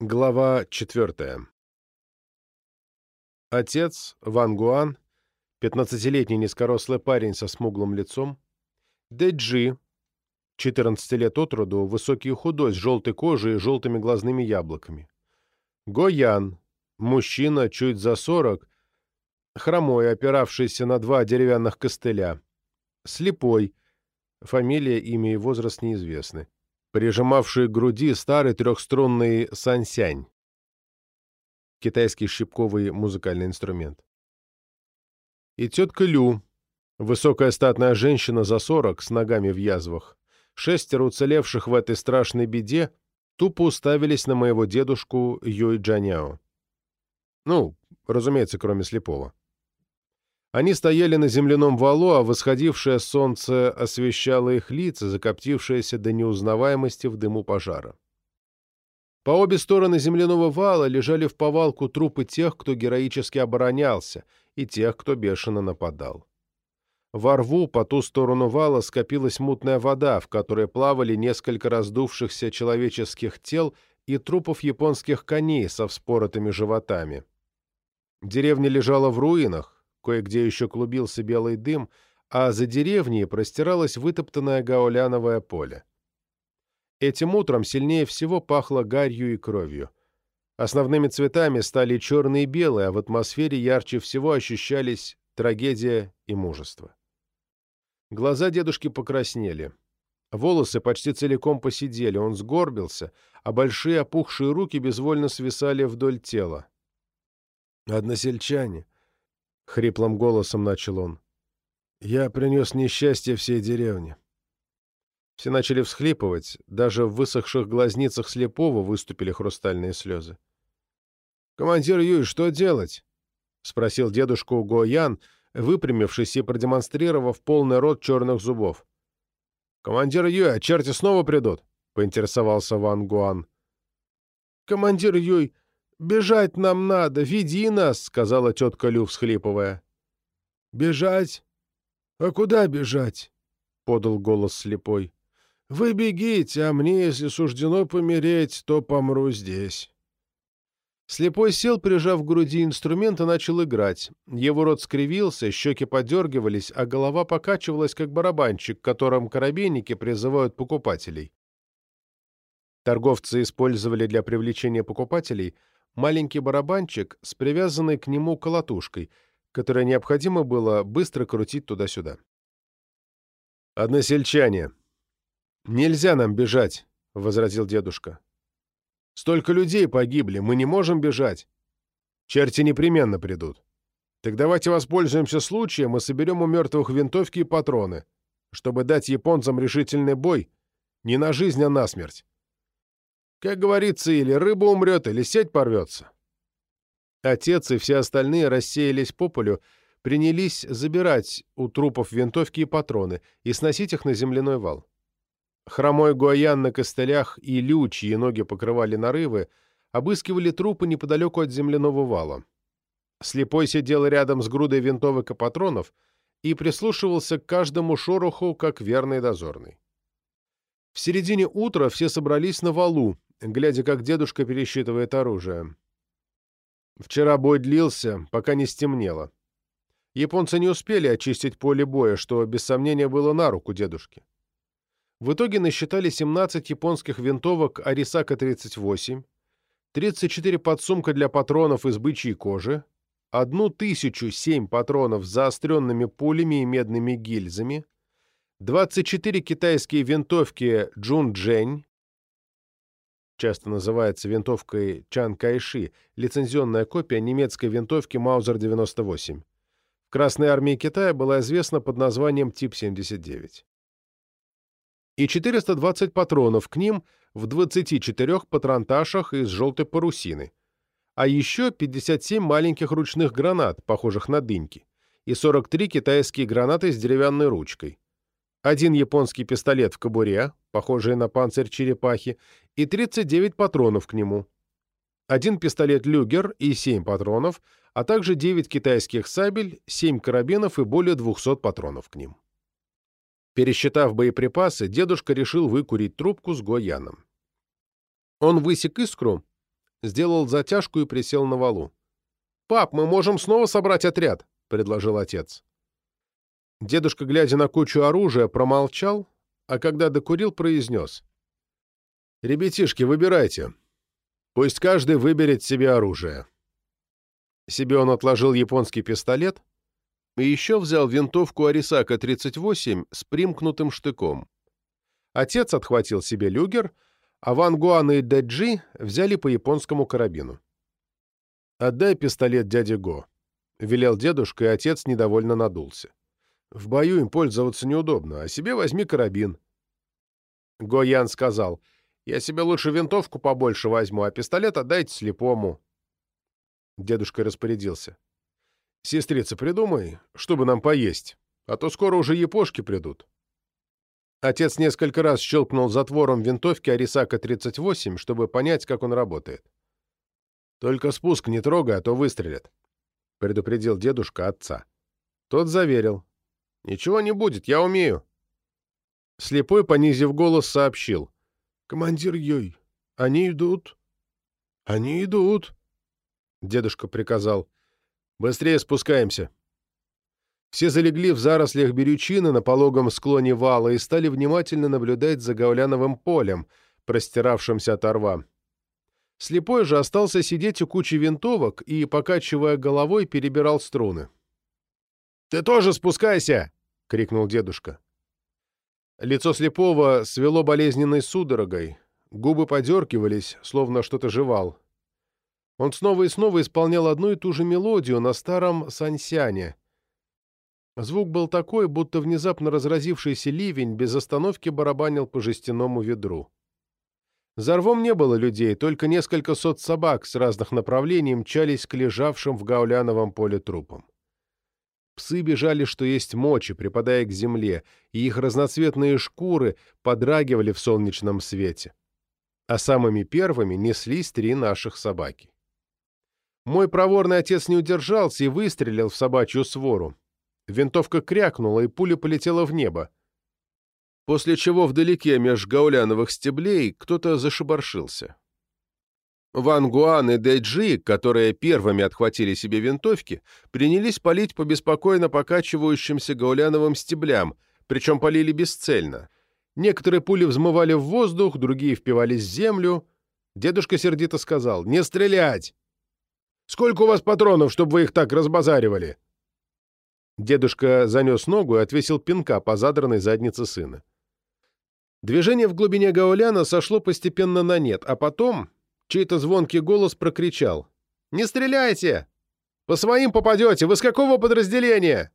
Глава 4. Отец, Ван Гуан, 15-летний низкорослый парень со смуглым лицом, Дэджи, 14 лет от роду, высокий худой, с желтой кожей и желтыми глазными яблоками, Гоян, мужчина, чуть за 40, хромой, опиравшийся на два деревянных костыля, слепой, фамилия, имя и возраст неизвестны прижимавший к груди старый трехструнный сансянь, китайский щипковый музыкальный инструмент. И тетка Лю, высокая статная женщина за сорок, с ногами в язвах, шестеро уцелевших в этой страшной беде, тупо уставились на моего дедушку Юй Джаняо. Ну, разумеется, кроме слепого. Они стояли на земляном валу, а восходившее солнце освещало их лица, закоптившиеся до неузнаваемости в дыму пожара. По обе стороны земляного вала лежали в повалку трупы тех, кто героически оборонялся, и тех, кто бешено нападал. Во рву по ту сторону вала скопилась мутная вода, в которой плавали несколько раздувшихся человеческих тел и трупов японских коней со вспоротыми животами. Деревня лежала в руинах, Кое-где еще клубился белый дым, а за деревней простиралось вытоптанное гауляновое поле. Этим утром сильнее всего пахло гарью и кровью. Основными цветами стали черные и белые, а в атмосфере ярче всего ощущались трагедия и мужество. Глаза дедушки покраснели. Волосы почти целиком посидели, он сгорбился, а большие опухшие руки безвольно свисали вдоль тела. «Односельчане», — хриплым голосом начал он. «Я принес несчастье всей деревне». Все начали всхлипывать, даже в высохших глазницах слепого выступили хрустальные слезы. «Командир Юй, что делать?» — спросил дедушку Гоян, выпрямившись и продемонстрировав полный рот черных зубов. «Командир Юй, а черти снова придут?» — поинтересовался Ван Гуан. «Командир Юй, «Бежать нам надо! Веди нас!» — сказала тетка Лю, всхлипывая. «Бежать? А куда бежать?» — подал голос слепой. «Вы бегите, а мне, если суждено помереть, то помру здесь». Слепой сел, прижав к груди инструмент, и начал играть. Его рот скривился, щеки подергивались, а голова покачивалась, как барабанчик, которым коробейники призывают покупателей. Торговцы использовали для привлечения покупателей — маленький барабанчик с привязанной к нему колотушкой, которое необходимо было быстро крутить туда-сюда. «Односельчане, нельзя нам бежать», — возразил дедушка. «Столько людей погибли, мы не можем бежать. Черти непременно придут. Так давайте воспользуемся случаем и соберем у мертвых винтовки и патроны, чтобы дать японцам решительный бой не на жизнь, а на смерть. Как говорится, или рыба умрет, или сеть порвется. Отец и все остальные рассеялись по полю, принялись забирать у трупов винтовки и патроны и сносить их на земляной вал. Хромой Гуаян на костылях и Лю, чьи ноги покрывали нарывы, обыскивали трупы неподалеку от земляного вала. Слепой сидел рядом с грудой винтовок и патронов и прислушивался к каждому шороху, как верный дозорный. В середине утра все собрались на валу, глядя, как дедушка пересчитывает оружие. Вчера бой длился, пока не стемнело. Японцы не успели очистить поле боя, что, без сомнения, было на руку дедушке. В итоге насчитали 17 японских винтовок Арисака-38, 34 подсумка для патронов из бычьей кожи, 1007 патронов с заостренными пулями и медными гильзами, 24 китайские винтовки Джун-Джень, часто называется винтовкой Чан Кайши, лицензионная копия немецкой винтовки Маузер-98. В Красной армии Китая была известна под названием Тип-79. И 420 патронов к ним в 24 патронташах из желтой парусины. А еще 57 маленьких ручных гранат, похожих на дыньки, и 43 китайские гранаты с деревянной ручкой один японский пистолет в кобуре, похожий на панцирь черепахи, и 39 патронов к нему. Один пистолет «Люгер» и 7 патронов, а также 9 китайских сабель, 7 карабинов и более 200 патронов к ним. Пересчитав боеприпасы, дедушка решил выкурить трубку с Гояном. Он высек искру сделал затяжку и присел на валу. «Пап, мы можем снова собрать отряд», — предложил отец. Дедушка, глядя на кучу оружия, промолчал, а когда докурил, произнес. «Ребятишки, выбирайте. Пусть каждый выберет себе оружие». Себе он отложил японский пистолет и еще взял винтовку Арисака-38 с примкнутым штыком. Отец отхватил себе люгер, а Ван Гуан и Дэджи взяли по японскому карабину. «Отдай пистолет дяде Го», — велел дедушка, и отец недовольно надулся. «В бою им пользоваться неудобно, а себе возьми карабин». Го Ян сказал, «Я себе лучше винтовку побольше возьму, а пистолет отдайте слепому». Дедушка распорядился. «Сестрица, придумай, чтобы нам поесть, а то скоро уже япошки придут». Отец несколько раз щелкнул затвором винтовки Арисака-38, чтобы понять, как он работает. «Только спуск не трогай, а то выстрелят», — предупредил дедушка отца. Тот заверил. «Ничего не будет, я умею». Слепой, понизив голос, сообщил. «Командир Йой, они идут. Они идут». Дедушка приказал. «Быстрее спускаемся». Все залегли в зарослях берючины на пологом склоне вала и стали внимательно наблюдать за гауляновым полем, простиравшимся от орва. Слепой же остался сидеть у кучи винтовок и, покачивая головой, перебирал струны. «Ты тоже спускайся!» — крикнул дедушка. Лицо слепого свело болезненной судорогой, губы подергивались, словно что-то жевал. Он снова и снова исполнял одну и ту же мелодию на старом сансяне — Звук был такой, будто внезапно разразившийся ливень без остановки барабанил по жестяному ведру. За рвом не было людей, только несколько сот собак с разных направлений мчались к лежавшим в гауляновом поле трупам. Псы бежали, что есть мочи, припадая к земле, и их разноцветные шкуры подрагивали в солнечном свете. А самыми первыми неслись три наших собаки. Мой проворный отец не удержался и выстрелил в собачью свору. Винтовка крякнула, и пуля полетела в небо. После чего вдалеке меж гауляновых стеблей кто-то зашибаршился. Ван Гуан и Дэджи, которые первыми отхватили себе винтовки, принялись палить по беспокойно покачивающимся гауляновым стеблям, причем полили бесцельно. Некоторые пули взмывали в воздух, другие впивались в землю. Дедушка сердито сказал «Не стрелять! Сколько у вас патронов, чтобы вы их так разбазаривали?» Дедушка занес ногу и отвесил пинка по задранной заднице сына. Движение в глубине гауляна сошло постепенно на нет, а потом чей-то звонкий голос прокричал. «Не стреляйте! По своим попадете! Вы с какого подразделения?»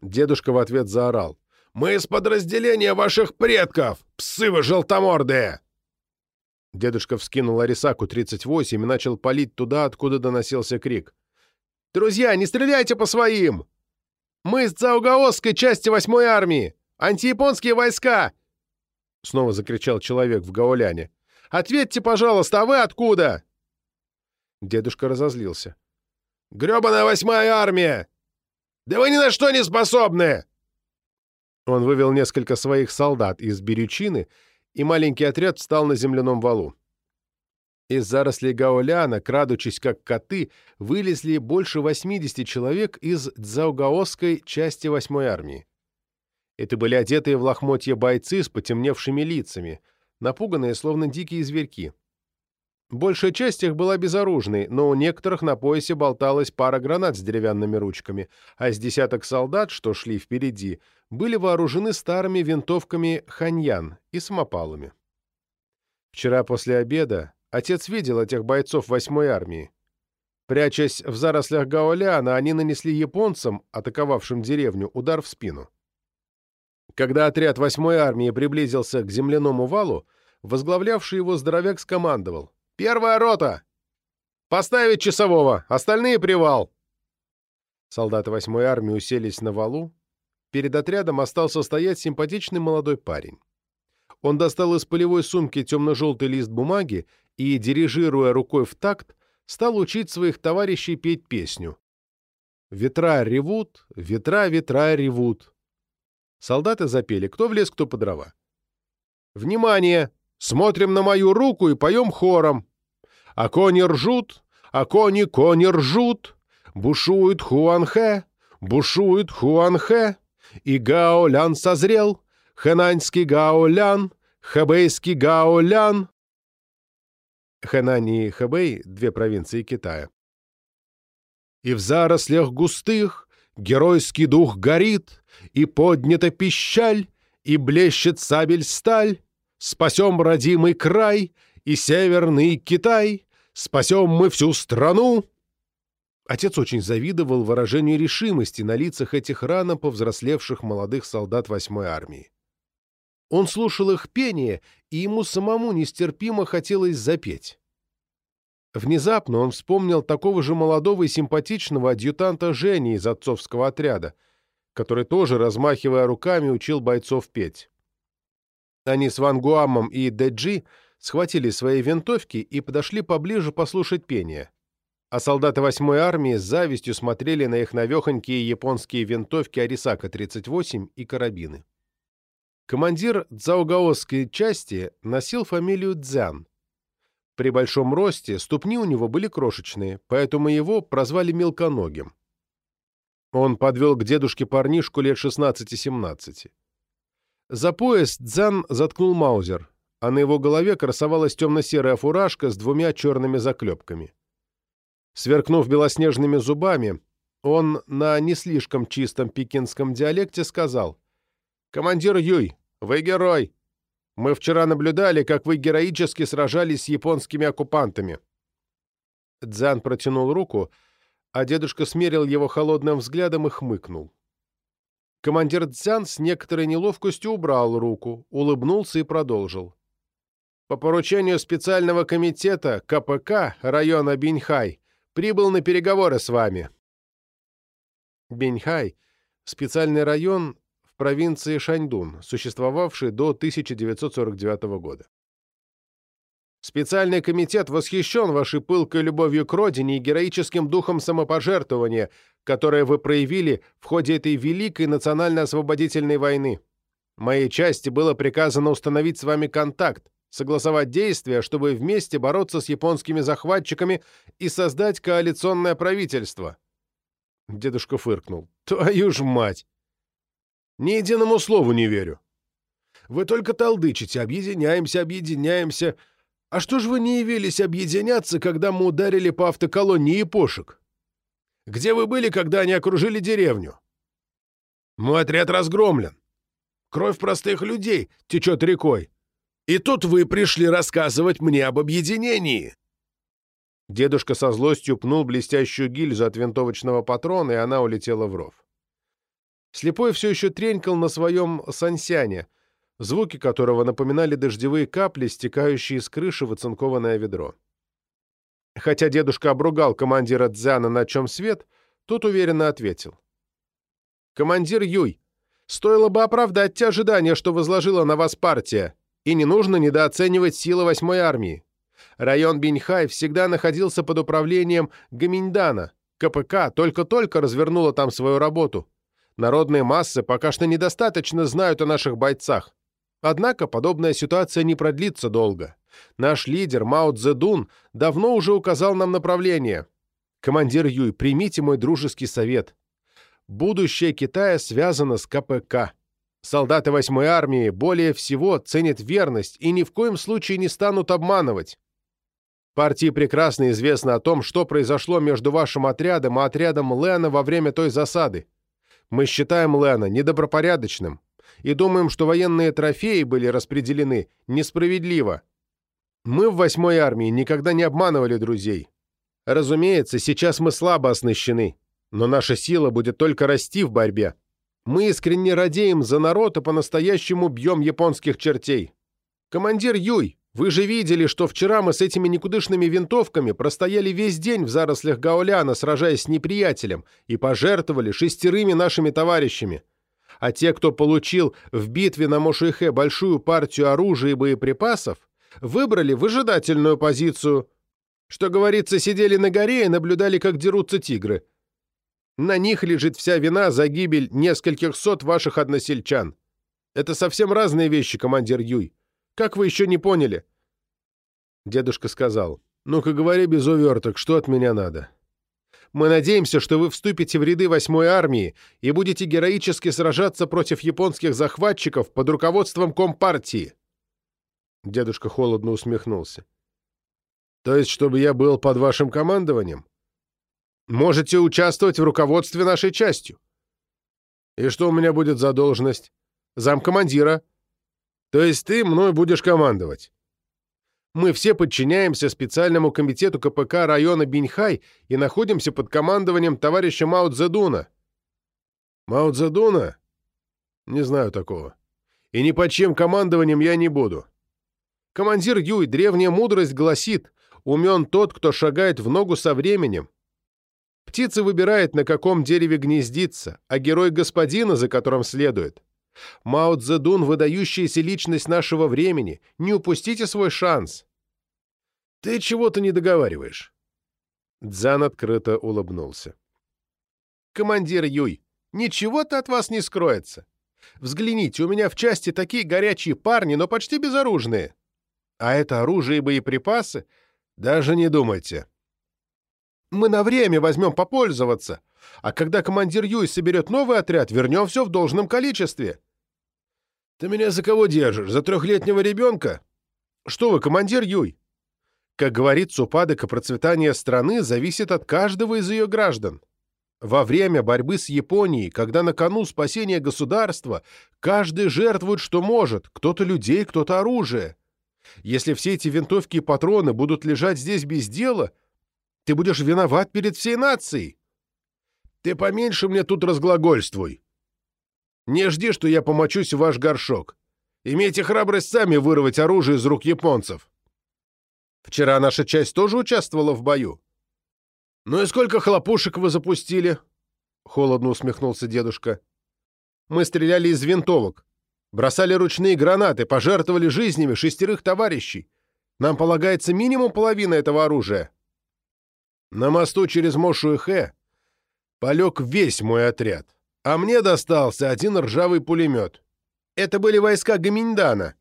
Дедушка в ответ заорал. «Мы из подразделения ваших предков! Псы вы желтомордые!» Дедушка вскинул Арисаку-38 и начал палить туда, откуда доносился крик. «Друзья, не стреляйте по своим!» Мы из Цаугаосской части 8-й армии! Антияпонские войска!» Снова закричал человек в гауляне. «Ответьте, пожалуйста, а вы откуда?» Дедушка разозлился. «Гребаная восьмая армия! Да вы ни на что не способны!» Он вывел несколько своих солдат из Берючины, и маленький отряд встал на земляном валу. Из зарослей Гаоляна, крадучись как коты, вылезли больше 80 человек из Дзаугаосской части 8-й армии. Это были одетые в лохмотья бойцы с потемневшими лицами, напуганные, словно дикие зверьки. Большая часть их была безоружной, но у некоторых на поясе болталась пара гранат с деревянными ручками, а с десяток солдат, что шли впереди, были вооружены старыми винтовками «Ханьян» и самопалами. Вчера после обеда Отец видел этих бойцов восьмой армии. Прячась в зарослях Гаоляна, они нанесли японцам, атаковавшим деревню, удар в спину. Когда отряд восьмой армии приблизился к земляному валу, возглавлявший его здоровяк скомандовал. «Первая рота! Поставить часового! Остальные привал!» Солдаты восьмой армии уселись на валу. Перед отрядом остался стоять симпатичный молодой парень. Он достал из полевой сумки темно-желтый лист бумаги и, дирижируя рукой в такт, стал учить своих товарищей петь песню. «Ветра ревут, ветра, ветра ревут». Солдаты запели, кто в лес, кто по дрова. «Внимание! Смотрим на мою руку и поем хором. а кони ржут, а кони кони ржут, бушует Хуанхэ, бушует Хуанхэ, и Гаолян созрел, хэнаньский Гаолян, хэбэйский Гаолян. Хэнань и Хэбэй — две провинции Китая. И в зарослях густых геройский дух горит, и поднята пищаль, и блещет сабель сталь, спасем родимый край и северный Китай, спасем мы всю страну. Отец очень завидовал выражению решимости на лицах этих рано повзрослевших молодых солдат восьмой армии. Он слушал их пение, и ему самому нестерпимо хотелось запеть. Внезапно он вспомнил такого же молодого и симпатичного адъютанта Жени из отцовского отряда, который тоже, размахивая руками, учил бойцов петь. Они с Ван Гуамом и Дэджи схватили свои винтовки и подошли поближе послушать пение. А солдаты 8-й армии с завистью смотрели на их навехонькие японские винтовки Арисака-38 и карабины. Командир Цзаугаосской части носил фамилию Цзян. При большом росте ступни у него были крошечные, поэтому его прозвали мелконогим. Он подвел к дедушке парнишку лет 16-17. За пояс Дзан заткнул маузер, а на его голове красовалась темно-серая фуражка с двумя черными заклепками. Сверкнув белоснежными зубами, он на не слишком чистом пекинском диалекте сказал «Командир Юй, вы герой! Мы вчера наблюдали, как вы героически сражались с японскими оккупантами». Дзан протянул руку, а дедушка смерил его холодным взглядом и хмыкнул. Командир Цзян с некоторой неловкостью убрал руку, улыбнулся и продолжил. По поручению специального комитета КПК района Биньхай прибыл на переговоры с вами. Биньхай – специальный район провинции Шаньдун, существовавший до 1949 года. Специальный комитет восхищен вашей пылкой любовью к родине и героическим духом самопожертвования, которое вы проявили в ходе этой великой национально-освободительной войны. Моей части было приказано установить с вами контакт, согласовать действия, чтобы вместе бороться с японскими захватчиками и создать коалиционное правительство. Дедушка фыркнул. «Твою ж мать! Ни единому слову не верю. Вы только толдычите, объединяемся, объединяемся, а что ж вы не явились объединяться, когда мы ударили по автоколонне япошек? Где вы были, когда они окружили деревню? Мой отряд разгромлен. Кровь простых людей течет рекой. И тут вы пришли рассказывать мне об объединении. Дедушка со злостью пнул блестящую гильзу от винтовочного патрона, и она улетела в ров. Слепой все еще тренькал на своем сансяне — звуки которого напоминали дождевые капли, стекающие с крыши в оцинкованное ведро. Хотя дедушка обругал командира Дзяна, на чем свет, тот уверенно ответил. «Командир Юй, стоило бы оправдать те ожидания, что возложила на вас партия, и не нужно недооценивать силы восьмой армии. Район Биньхай всегда находился под управлением Гаминьдана, КПК только-только развернула там свою работу. Народные массы пока что недостаточно знают о наших бойцах. Однако подобная ситуация не продлится долго. Наш лидер Мао Цзэдун давно уже указал нам направление. Командир Юй, примите мой дружеский совет. Будущее Китая связано с КПК. Солдаты 8-й армии более всего ценят верность и ни в коем случае не станут обманывать. Партии прекрасно известно о том, что произошло между вашим отрядом и отрядом Лена во время той засады. Мы считаем Лена недобропорядочным, и думаем, что военные трофеи были распределены несправедливо. Мы в восьмой армии никогда не обманывали друзей. Разумеется, сейчас мы слабо оснащены, но наша сила будет только расти в борьбе. Мы искренне радеем за народ и по-настоящему бьем японских чертей. Командир Юй, вы же видели, что вчера мы с этими никудышными винтовками простояли весь день в зарослях Гауляна, сражаясь с неприятелем, и пожертвовали шестерыми нашими товарищами а те, кто получил в битве на Мошихе большую партию оружия и боеприпасов, выбрали выжидательную позицию. Что говорится, сидели на горе и наблюдали, как дерутся тигры. На них лежит вся вина за гибель нескольких сот ваших односельчан. Это совсем разные вещи, командир Юй. Как вы еще не поняли?» Дедушка сказал, Ну-ка говори без уверток, что от меня надо? Мы надеемся, что вы вступите в ряды 8-й армии и будете героически сражаться против японских захватчиков под руководством Компартии. Дедушка холодно усмехнулся. То есть, чтобы я был под вашим командованием? Можете участвовать в руководстве нашей частью. И что у меня будет за должность? Замкомандира. То есть ты мной будешь командовать? Мы все подчиняемся специальному комитету КПК района Биньхай и находимся под командованием товарища Мао Цзэдуна. Мао Цзэдуна? Не знаю такого. И ни под чем командованием я не буду. Командир Юй, древняя мудрость гласит, умен тот, кто шагает в ногу со временем. Птица выбирает, на каком дереве гнездиться, а герой господина, за которым следует. Мао Цзэдун – выдающаяся личность нашего времени. Не упустите свой шанс. Ты чего-то не договариваешь. Дзан открыто улыбнулся. Командир Юй, ничего-то от вас не скроется. Взгляните, у меня в части такие горячие парни, но почти безоружные. А это оружие и боеприпасы? Даже не думайте. Мы на время возьмем попользоваться, а когда командир Юй соберет новый отряд, вернем все в должном количестве. Ты меня за кого держишь? За трехлетнего ребенка? Что вы, командир Юй? Как говорится, упадок и процветание страны зависит от каждого из ее граждан. Во время борьбы с Японией, когда на кону спасение государства, каждый жертвует, что может, кто-то людей, кто-то оружие. Если все эти винтовки и патроны будут лежать здесь без дела, ты будешь виноват перед всей нацией. Ты поменьше мне тут разглагольствуй. Не жди, что я помочусь в ваш горшок. Имейте храбрость сами вырвать оружие из рук японцев. Вчера наша часть тоже участвовала в бою. Ну и сколько хлопушек вы запустили? Холодно усмехнулся дедушка. Мы стреляли из винтовок. Бросали ручные гранаты, пожертвовали жизнями шестерых товарищей. Нам полагается минимум половина этого оружия. На мосту через Мошу-Хэ полег весь мой отряд, а мне достался один ржавый пулемет. Это были войска Гаминьдана.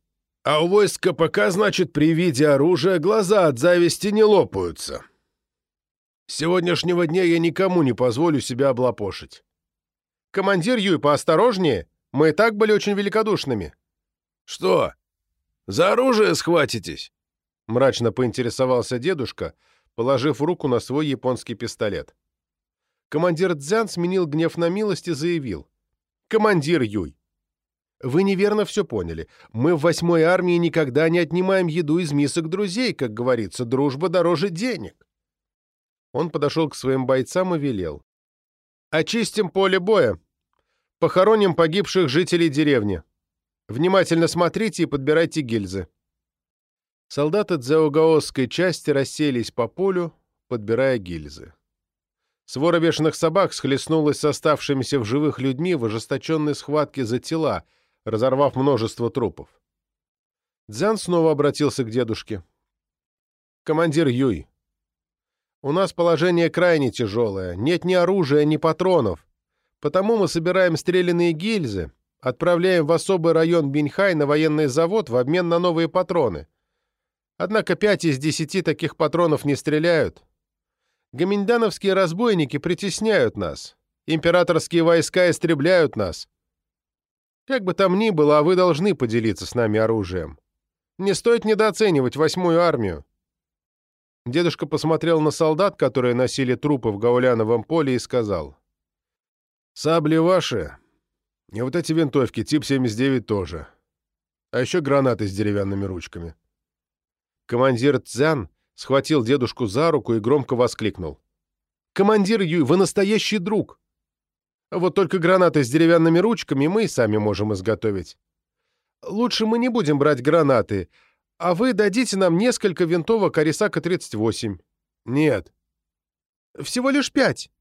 А у войск КПК, значит, при виде оружия глаза от зависти не лопаются. С сегодняшнего дня я никому не позволю себя облапошить. Командир Юй, поосторожнее. Мы и так были очень великодушными». «Что, за оружие схватитесь?» — мрачно поинтересовался дедушка, положив руку на свой японский пистолет. Командир Цзян сменил гнев на милость и заявил. «Командир Юй, вы неверно все поняли. Мы в восьмой армии никогда не отнимаем еду из мисок друзей, как говорится, дружба дороже денег». Он подошел к своим бойцам и велел. «Очистим поле боя. Похороним погибших жителей деревни. Внимательно смотрите и подбирайте гильзы. Солдаты дзеогаосской части расселись по полю, подбирая гильзы. Свора бешеных собак схлестнулась с оставшимися в живых людьми в ожесточенной схватке за тела, разорвав множество трупов. Дзян снова обратился к дедушке. «Командир Юй, у нас положение крайне тяжелое. Нет ни оружия, ни патронов. Потому мы собираем стрелянные гильзы, отправляем в особый район Биньхай на военный завод в обмен на новые патроны. Однако пять из десяти таких патронов не стреляют. Гаминдановские разбойники притесняют нас. Императорские войска истребляют нас. Как бы там ни было, а вы должны поделиться с нами оружием. Не стоит недооценивать восьмую армию. Дедушка посмотрел на солдат, которые носили трупы в Гауляновом поле, и сказал. Сабли ваши. И вот эти винтовки, тип 79 тоже. А еще гранаты с деревянными ручками. Командир Цзян схватил дедушку за руку и громко воскликнул. «Командир Юй, вы настоящий друг! Вот только гранаты с деревянными ручками мы и сами можем изготовить. Лучше мы не будем брать гранаты, а вы дадите нам несколько винтовок Арисака-38». «Нет». «Всего лишь пять».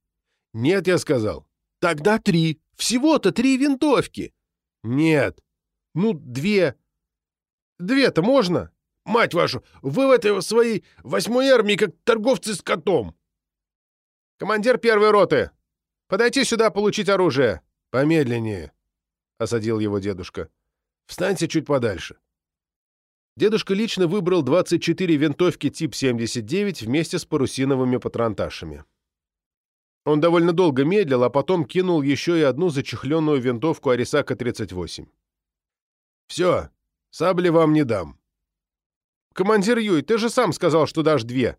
«Нет, я сказал». Тогда три. Всего-то три винтовки. Нет. Ну, две. Две-то можно? Мать вашу, вы в этой своей восьмой армии как торговцы с котом. Командир первой роты, подойти сюда получить оружие. Помедленнее, — осадил его дедушка. Встаньте чуть подальше. Дедушка лично выбрал 24 винтовки тип 79 вместе с парусиновыми патронташами. Он довольно долго медлил, а потом кинул еще и одну зачехленную винтовку Арисака-38. «Все, сабли вам не дам». «Командир Юй, ты же сам сказал, что дашь две».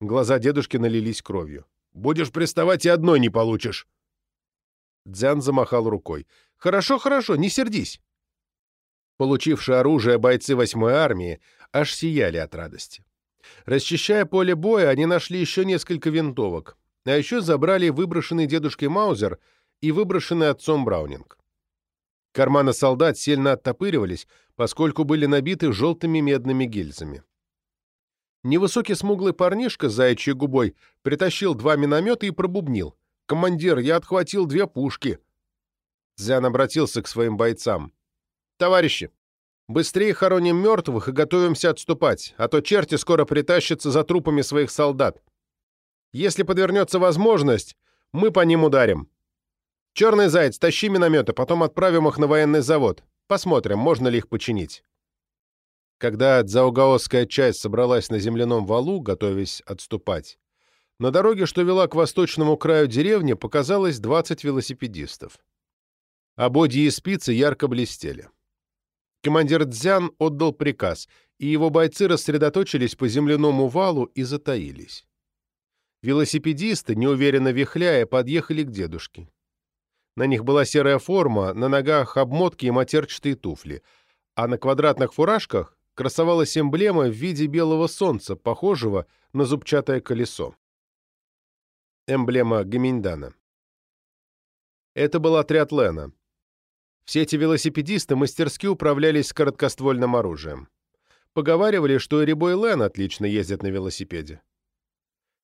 Глаза дедушки налились кровью. «Будешь приставать, и одной не получишь». Дзян замахал рукой. «Хорошо, хорошо, не сердись». Получившие оружие бойцы 8-й армии аж сияли от радости. Расчищая поле боя, они нашли еще несколько винтовок, а еще забрали выброшенный дедушкой Маузер и выброшенный отцом Браунинг. Карманы солдат сильно оттопыривались, поскольку были набиты желтыми медными гильзами. Невысокий смуглый парнишка с заячьей губой притащил два миномета и пробубнил. «Командир, я отхватил две пушки!» Дзян обратился к своим бойцам. «Товарищи, быстрее хороним мертвых и готовимся отступать, а то черти скоро притащатся за трупами своих солдат. Если подвернется возможность, мы по ним ударим. Черный заяц, тащи минометы, потом отправим их на военный завод. Посмотрим, можно ли их починить». Когда дзаугаосская часть собралась на земляном валу, готовясь отступать, на дороге, что вела к восточному краю деревни, показалось 20 велосипедистов. Ободьи и спицы ярко блестели. Командир Дзян отдал приказ, и его бойцы рассредоточились по земляному валу и затаились. Велосипедисты, неуверенно вихляя, подъехали к дедушке. На них была серая форма, на ногах обмотки и матерчатые туфли, а на квадратных фуражках красовалась эмблема в виде белого солнца, похожего на зубчатое колесо эмблема Гаминьдана. Это был отряд Лена. Все эти велосипедисты мастерски управлялись короткоствольным оружием. Поговаривали, что и Рябой Лен отлично ездит на велосипеде.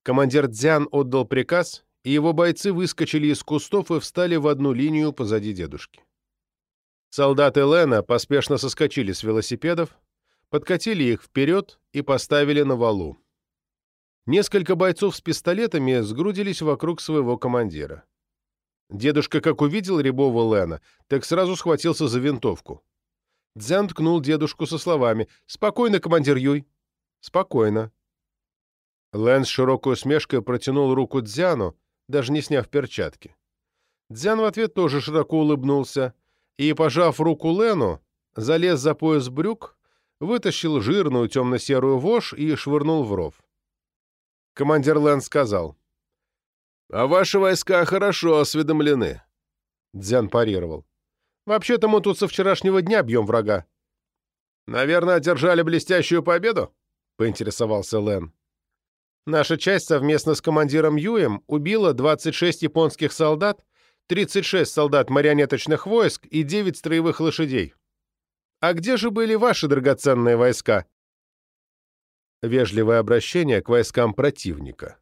Командир Дзян отдал приказ, и его бойцы выскочили из кустов и встали в одну линию позади дедушки. Солдаты Лена поспешно соскочили с велосипедов, подкатили их вперед и поставили на валу. Несколько бойцов с пистолетами сгрудились вокруг своего командира. Дедушка, как увидел рябого Лена, так сразу схватился за винтовку. Дзян ткнул дедушку со словами «Спокойно, командир Юй». «Спокойно». Лэн с широкой усмешкой протянул руку Дзяну, даже не сняв перчатки. Дзян в ответ тоже широко улыбнулся и, пожав руку Лену, залез за пояс брюк, вытащил жирную темно-серую вошь и швырнул в ров. Командир Лэн сказал. «А ваши войска хорошо осведомлены», — Дзян парировал. «Вообще-то мы тут со вчерашнего дня бьем врага». «Наверное, одержали блестящую победу?» — поинтересовался Лэн. «Наша часть совместно с командиром Юем убила 26 японских солдат, 36 солдат марионеточных войск и 9 строевых лошадей. А где же были ваши драгоценные войска?» вежливое обращение к войскам противника.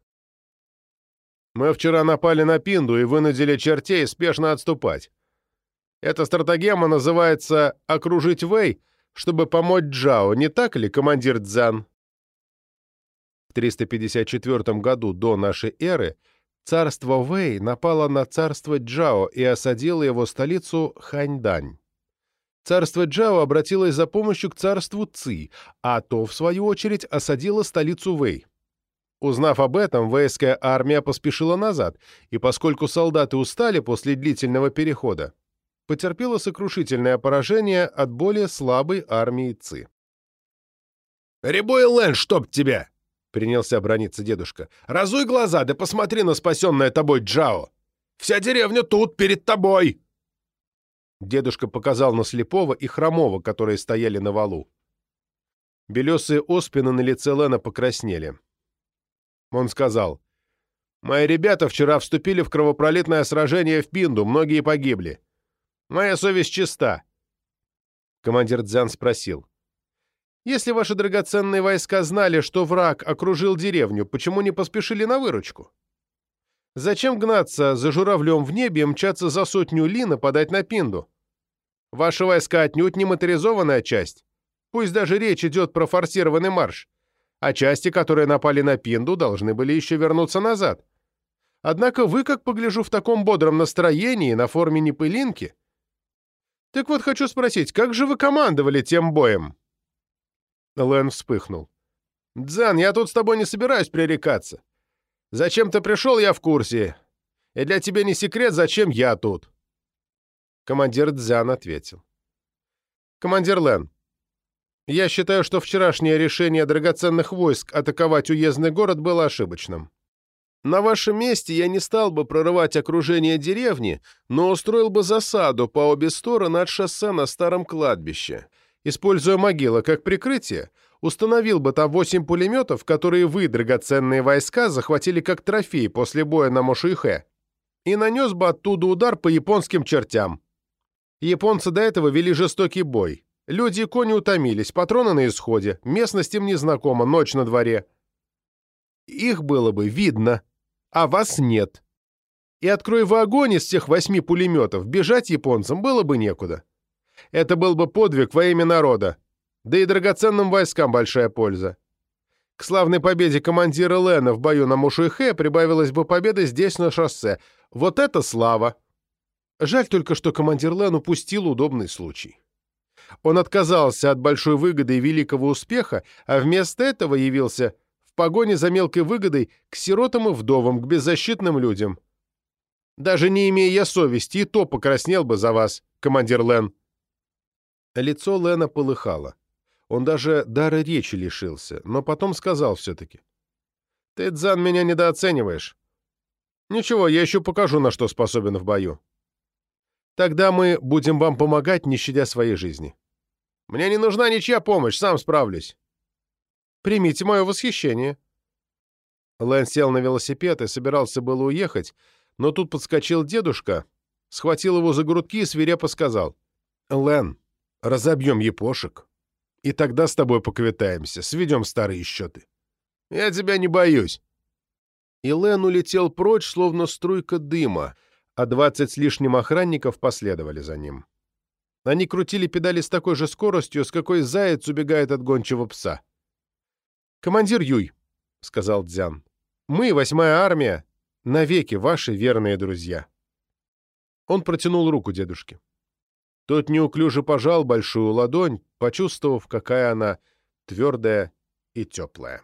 «Мы вчера напали на Пинду и вынудили чертей спешно отступать. Эта стратегема называется «окружить Вэй», чтобы помочь Джао, не так ли, командир Цзан?» В 354 году до нашей эры царство Вэй напало на царство Джао и осадило его столицу Ханьдань. Царство Джао обратилось за помощью к царству Ци, а то, в свою очередь, осадило столицу Вэй. Узнав об этом, вэйская армия поспешила назад, и поскольку солдаты устали после длительного перехода, потерпела сокрушительное поражение от более слабой армии Ци. «Рябой Лэн, чтоб тебя!» — принялся брониться дедушка. «Разуй глаза, да посмотри на спасенное тобой Джао! Вся деревня тут, перед тобой!» Дедушка показал на слепого и хромого, которые стояли на валу. Белесые оспины на лице Лена покраснели. Он сказал, «Мои ребята вчера вступили в кровопролитное сражение в Пинду, многие погибли. Моя совесть чиста». Командир Дзян спросил, «Если ваши драгоценные войска знали, что враг окружил деревню, почему не поспешили на выручку? Зачем гнаться за журавлем в небе и мчаться за сотню ли нападать на Пинду?» Ваши войска отнюдь не моторизованная часть. Пусть даже речь идет про форсированный марш. А части, которые напали на Пинду, должны были еще вернуться назад. Однако вы, как погляжу, в таком бодром настроении, на форме непылинки. Так вот, хочу спросить, как же вы командовали тем боем? Лэн вспыхнул. «Дзен, я тут с тобой не собираюсь пререкаться. Зачем ты пришел, я в курсе. И для тебя не секрет, зачем я тут». Командир Дзян ответил. «Командир Лэн, я считаю, что вчерашнее решение драгоценных войск атаковать уездный город было ошибочным. На вашем месте я не стал бы прорывать окружение деревни, но устроил бы засаду по обе стороны от шоссе на старом кладбище. Используя могилы как прикрытие, установил бы там восемь пулеметов, которые вы, драгоценные войска, захватили как трофей после боя на Мошуихе, и нанес бы оттуда удар по японским чертям. Японцы до этого вели жестокий бой. Люди и кони утомились, патроны на исходе, местность им незнакома, ночь на дворе. Их было бы видно а вас нет. И открой вы огонь из всех восьми пулеметов, бежать японцам было бы некуда. Это был бы подвиг во имя народа, да и драгоценным войскам большая польза. К славной победе командира Лена в бою на Мушуйхе прибавилась бы победа здесь, на шоссе. Вот это слава! Жаль только, что командир Лен упустил удобный случай. Он отказался от большой выгоды и великого успеха, а вместо этого явился в погоне за мелкой выгодой к сиротам и вдовам, к беззащитным людям. Даже не имея совести, и то покраснел бы за вас, командир Лен». Лицо Лена полыхало. Он даже дара речи лишился, но потом сказал все-таки. «Ты, Дзан, меня недооцениваешь. Ничего, я еще покажу, на что способен в бою. Тогда мы будем вам помогать, не щадя своей жизни. Мне не нужна ничья помощь, сам справлюсь. Примите мое восхищение». Лэн сел на велосипед и собирался было уехать, но тут подскочил дедушка, схватил его за грудки и свирепо сказал. «Лэн, разобьем епошек, и тогда с тобой поквитаемся, сведем старые счеты». «Я тебя не боюсь». И Лэн улетел прочь, словно струйка дыма, а двадцать с лишним охранников последовали за ним. Они крутили педали с такой же скоростью, с какой заяц убегает от гончего пса. «Командир Юй», — сказал Дзян, — «мы, восьмая армия, навеки ваши верные друзья». Он протянул руку дедушке. Тот неуклюже пожал большую ладонь, почувствовав, какая она твердая и теплая.